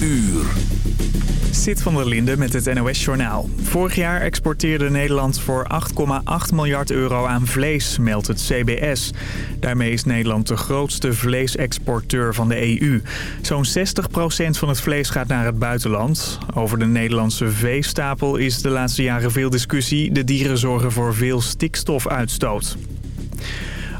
uur. Zit van der Linde met het NOS-journaal. Vorig jaar exporteerde Nederland voor 8,8 miljard euro aan vlees, meldt het CBS. Daarmee is Nederland de grootste vleesexporteur van de EU. Zo'n 60% van het vlees gaat naar het buitenland. Over de Nederlandse veestapel is de laatste jaren veel discussie. De dieren zorgen voor veel stikstofuitstoot.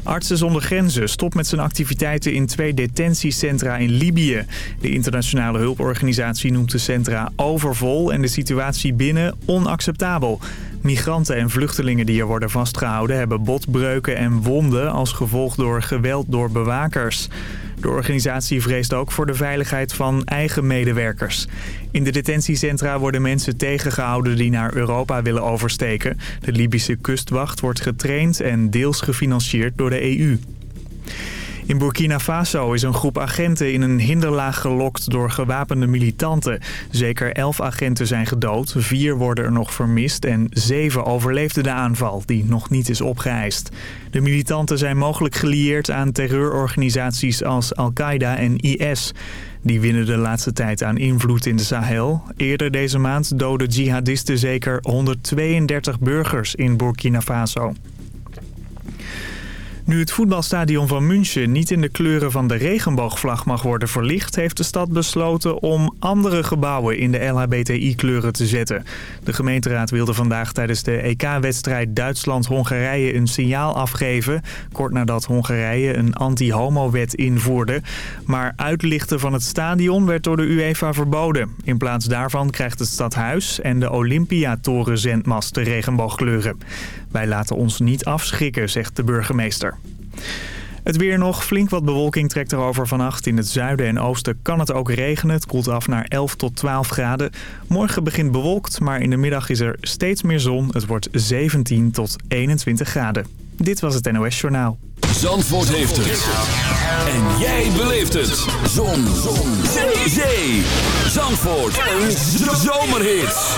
Artsen zonder Grenzen stopt met zijn activiteiten in twee detentiecentra in Libië. De internationale hulporganisatie noemt de centra overvol en de situatie binnen onacceptabel. Migranten en vluchtelingen die er worden vastgehouden hebben botbreuken en wonden als gevolg door geweld door bewakers. De organisatie vreest ook voor de veiligheid van eigen medewerkers. In de detentiecentra worden mensen tegengehouden die naar Europa willen oversteken. De Libische kustwacht wordt getraind en deels gefinancierd door de EU. In Burkina Faso is een groep agenten in een hinderlaag gelokt door gewapende militanten. Zeker elf agenten zijn gedood, vier worden er nog vermist en zeven overleefden de aanval, die nog niet is opgeëist. De militanten zijn mogelijk gelieerd aan terreurorganisaties als Al-Qaeda en IS. Die winnen de laatste tijd aan invloed in de Sahel. Eerder deze maand doden jihadisten zeker 132 burgers in Burkina Faso. Nu het voetbalstadion van München niet in de kleuren van de regenboogvlag mag worden verlicht... heeft de stad besloten om andere gebouwen in de LHBTI-kleuren te zetten. De gemeenteraad wilde vandaag tijdens de EK-wedstrijd Duitsland-Hongarije een signaal afgeven... kort nadat Hongarije een anti-homo-wet invoerde. Maar uitlichten van het stadion werd door de UEFA verboden. In plaats daarvan krijgt het stadhuis en de Olympiatoren zendmast de regenboogkleuren. Wij laten ons niet afschrikken, zegt de burgemeester. Het weer nog. Flink wat bewolking trekt erover vannacht. In het zuiden en oosten kan het ook regenen. Het koelt af naar 11 tot 12 graden. Morgen begint bewolkt, maar in de middag is er steeds meer zon. Het wordt 17 tot 21 graden. Dit was het NOS Journaal. Zandvoort heeft het. En jij beleeft het. Zon. zon. Zee. Zandvoort. Een zomerhit.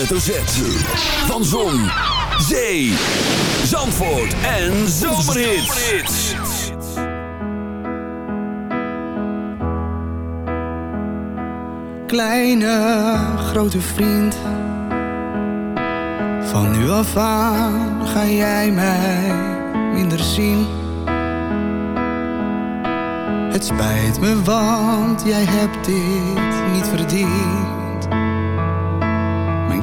hoofdletter Z. Van Zon, Zee, Zandvoort en Zomerhits. Kleine, grote vriend. Van nu af aan ga jij mij minder zien. Het spijt me, want jij hebt dit niet verdiend.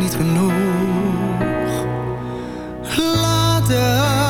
niet genoeg. Later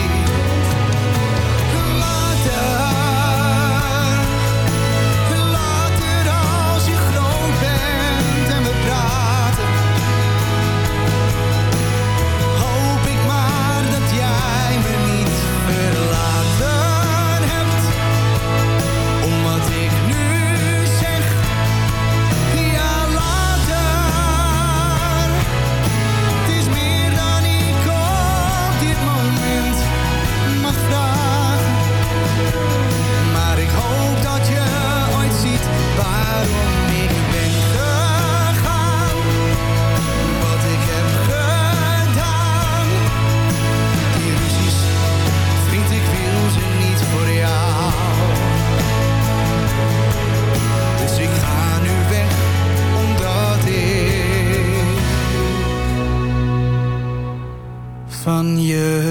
van je.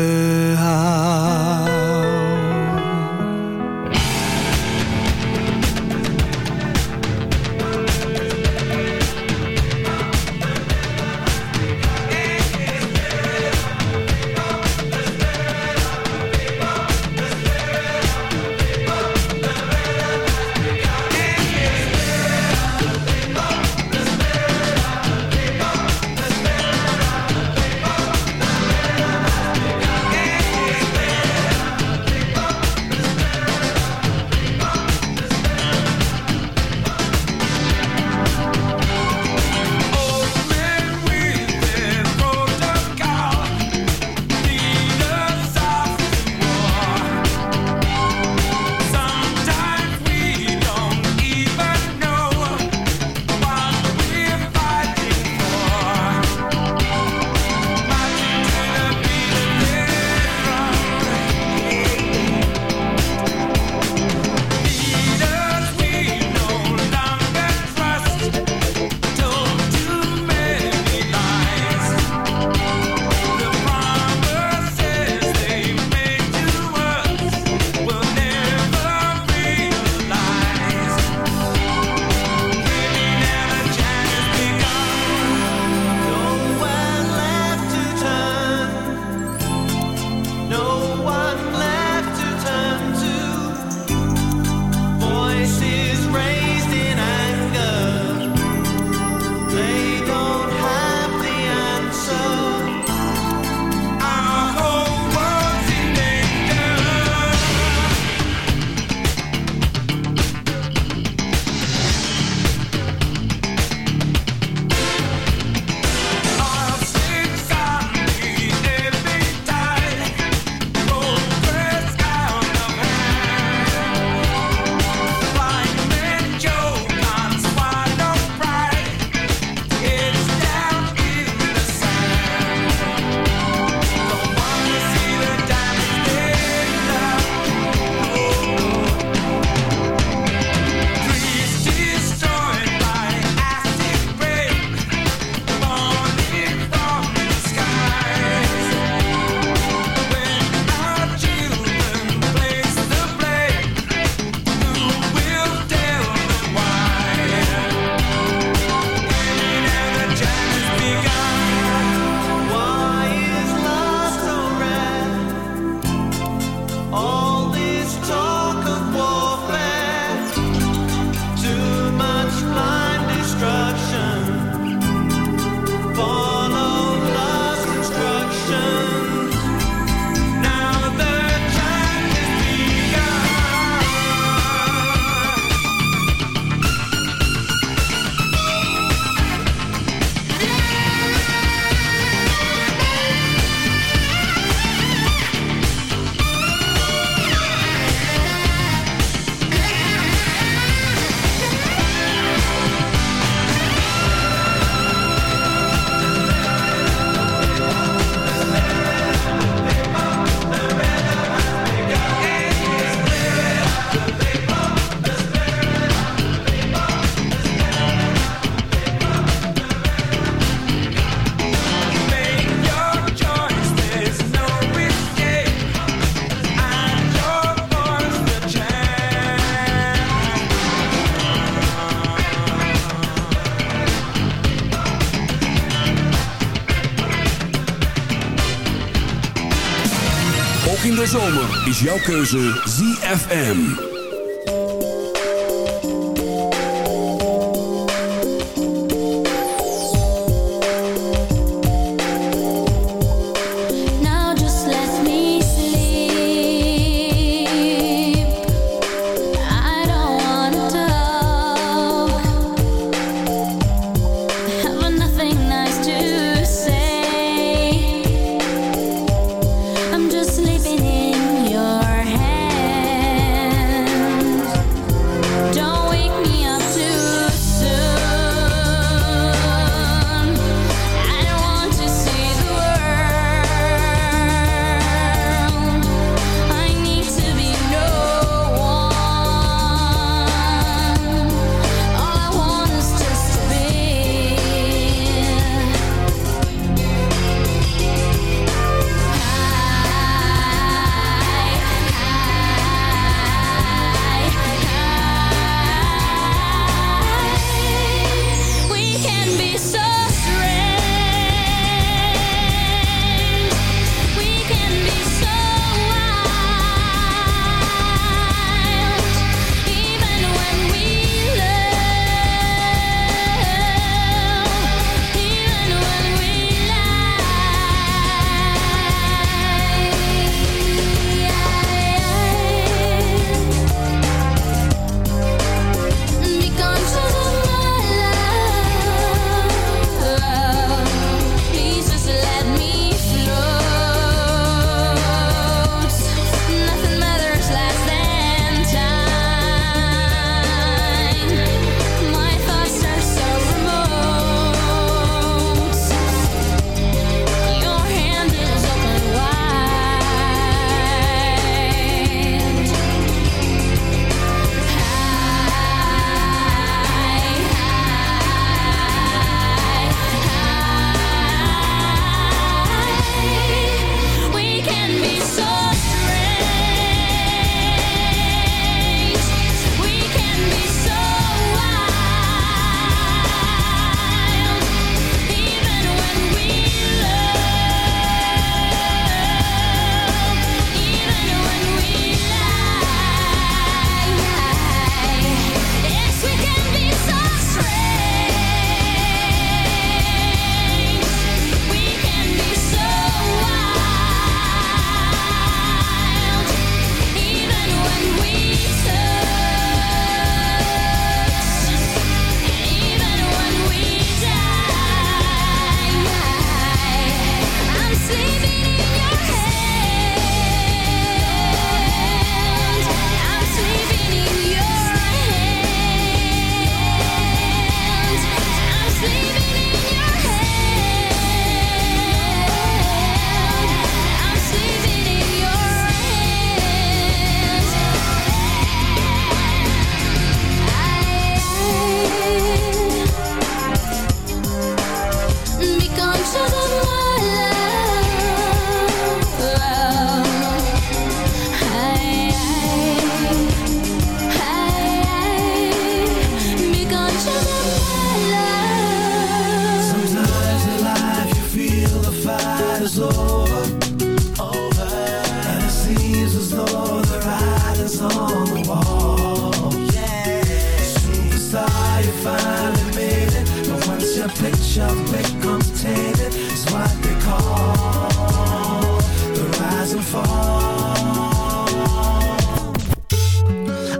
Jouw keuze ZFM.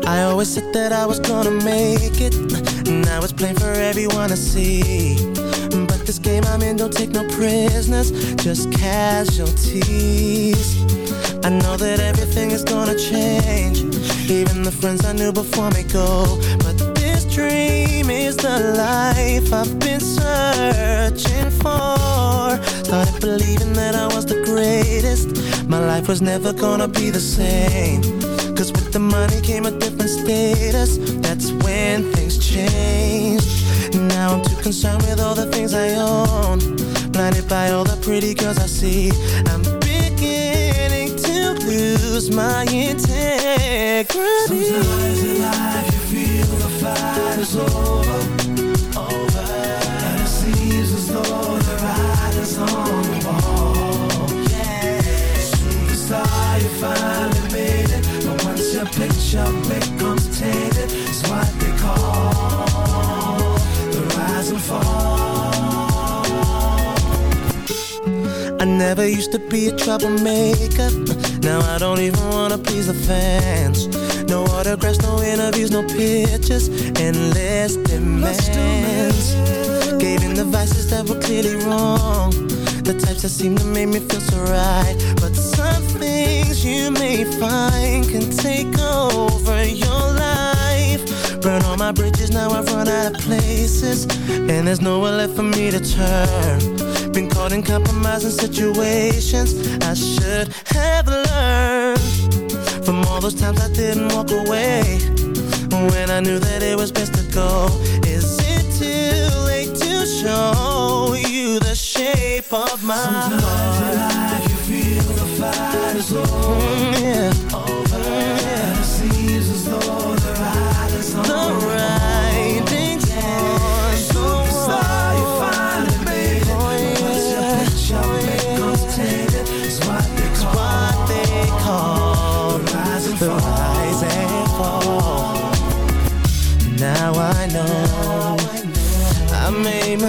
I always said that I was gonna make it Now it's plain for everyone to see. But this game I'm in don't take no prisoners Just casualties. I know that everything is gonna change Even the friends I knew before may go But never gonna be the same. Cause with the money came a different status. That's when things changed Now I'm too concerned with all the things I own. Blinded by all the pretty girls I see. I'm beginning to lose my integrity. Sometimes in life fight is over Over And it seems as though the ride is on the wall life picture becomes tainted. It's what they call the rise and fall. I never used to be a troublemaker. Now I don't even wanna please the fans. No autographs, no interviews, no pictures, endless demands. Gave in the vices that were clearly wrong. The types that seem to make me feel so right. But some things you may find can take over your life. Burn all my bridges, now I've run out of places. And there's nowhere left for me to turn. Been caught in compromising situations I should have learned From all those times I didn't walk away When I knew that it was best to go Is it too late to show you the shape of my Sometimes heart? in life you feel the fight is over. Mm, yeah.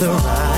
The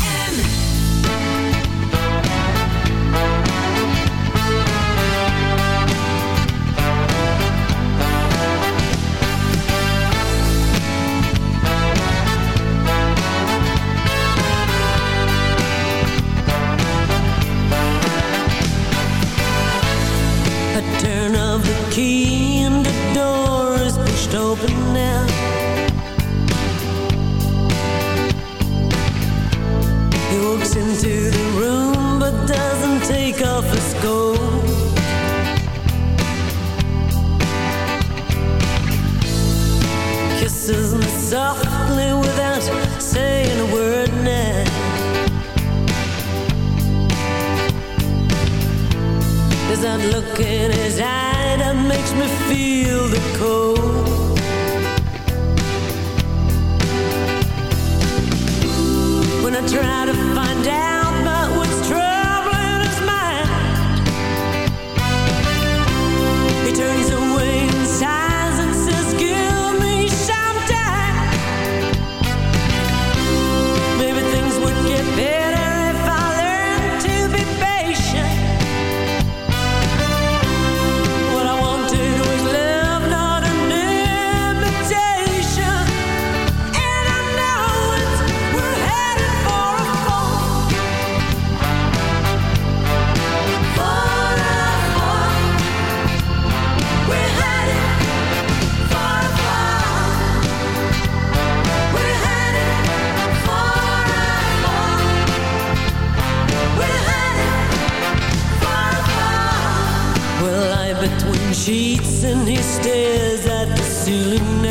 the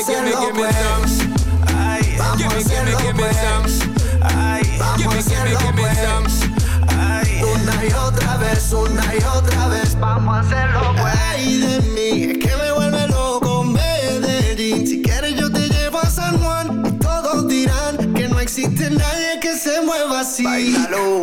hacerlo Vamos a hacerlo pues. Vamos a hacerlo Una y otra vez, una y otra vez. Vamos a hacerlo pues. Ay de mí, es que me vuelve loco Medellín. Si quieres yo te llevo a San Juan. Y todos dirán que no existe nadie que se mueva así. Bailalo.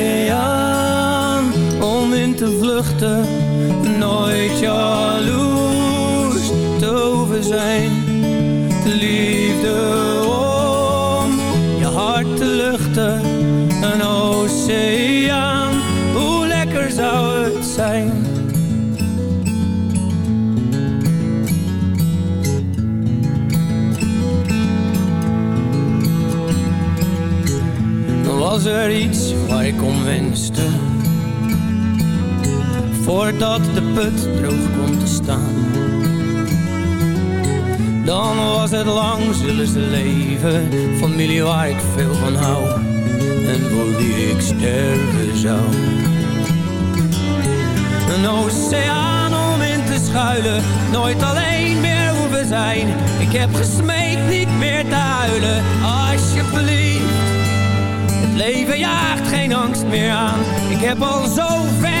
voordat de put droog komt te staan. Dan was het lang zullen ze leven, familie waar ik veel van hou en voor die ik sterven zou. Een oceaan om in te schuilen, nooit alleen meer hoeven zijn. Ik heb gesmeekt niet meer te huilen, alsjeblieft. Het leven jaagt geen angst meer aan, ik heb al zo ver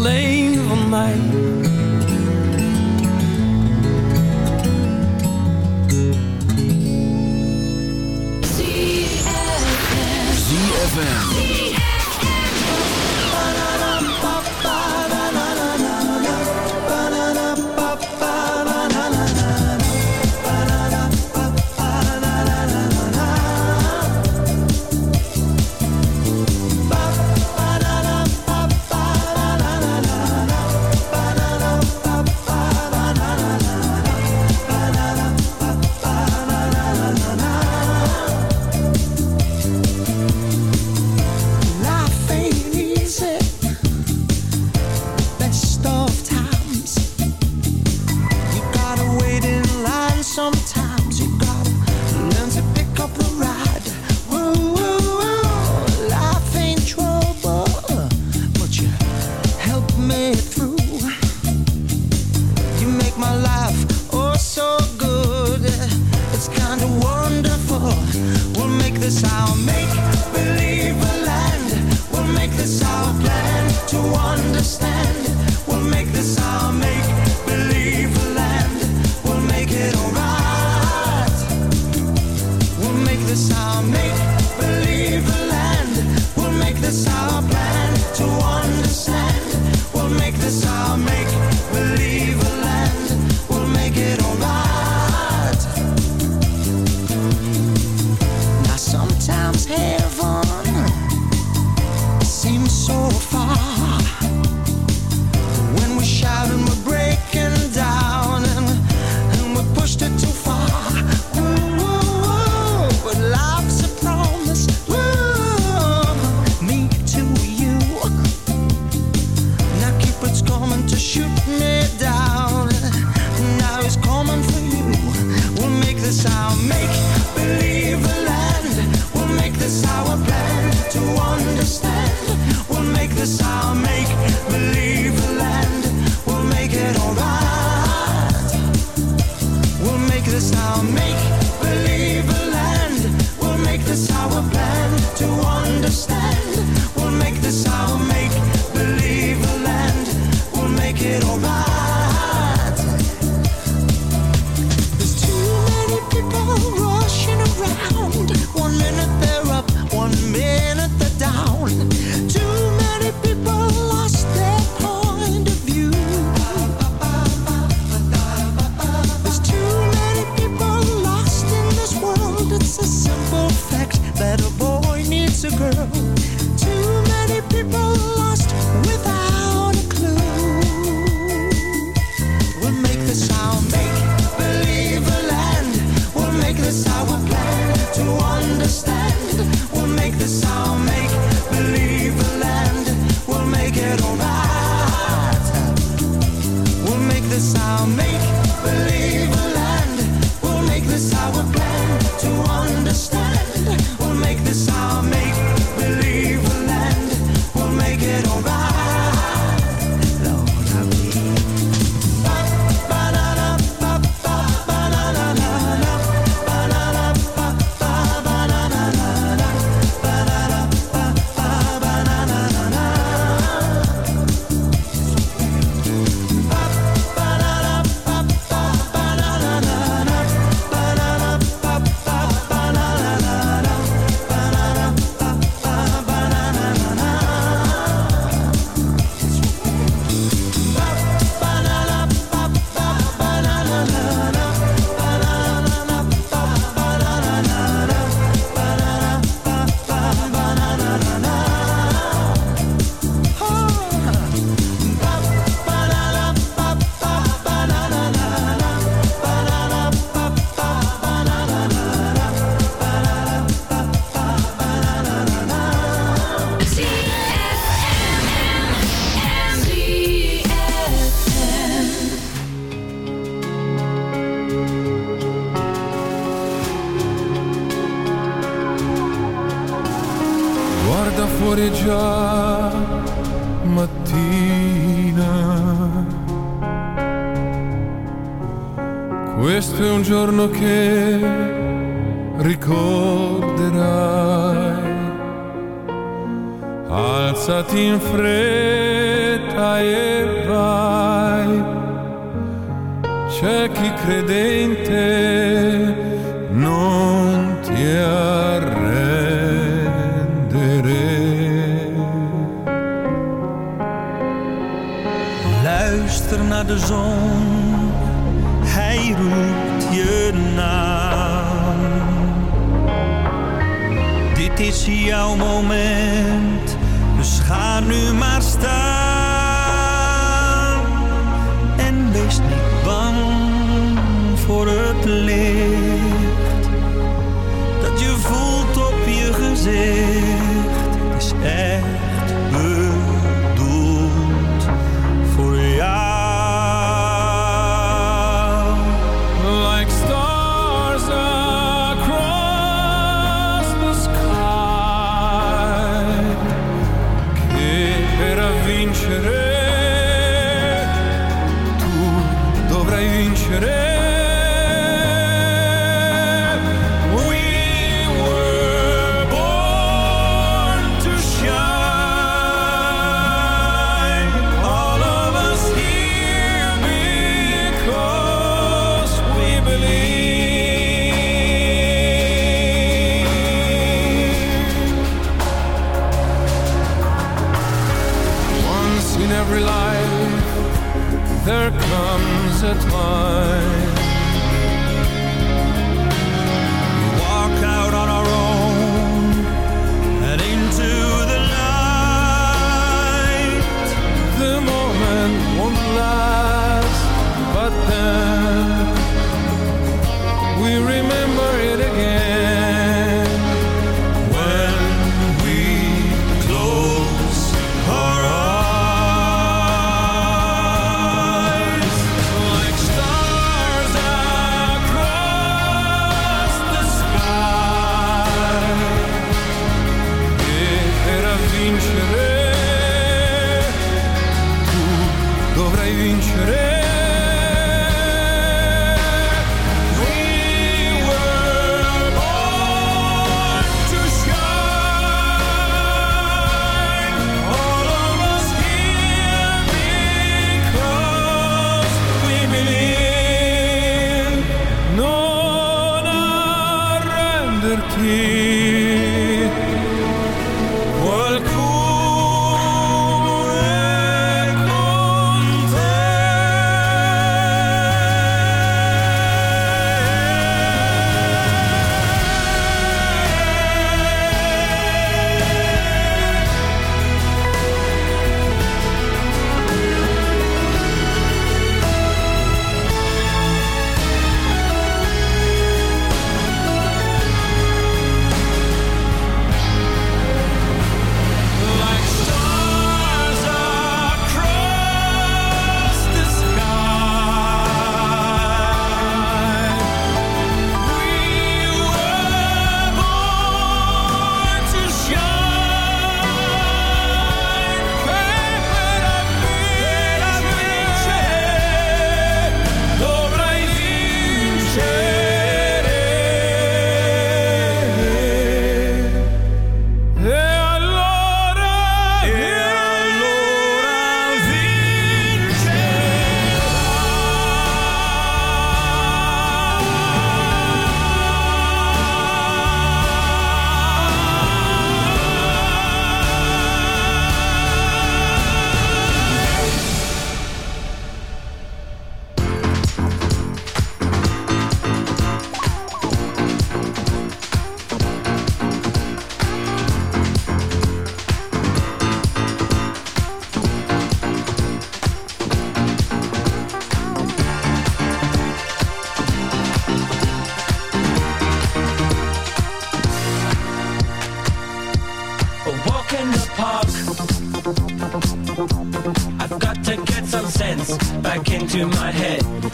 alleen van mij.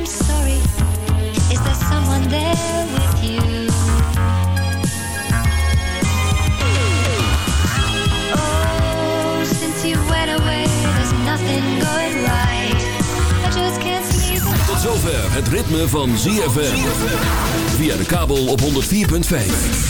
I'm sorry. Is there. Tot zover het ritme van ZFM. Via de kabel op 104.5.